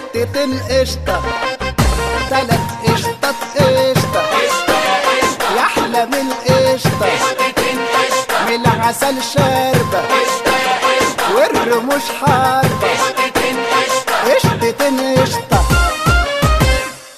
قشطتين قشطة تلات قشطة قشطة يا أحلى من القشطة من العسل شاربة والرموش حاربة قشطتين قشطة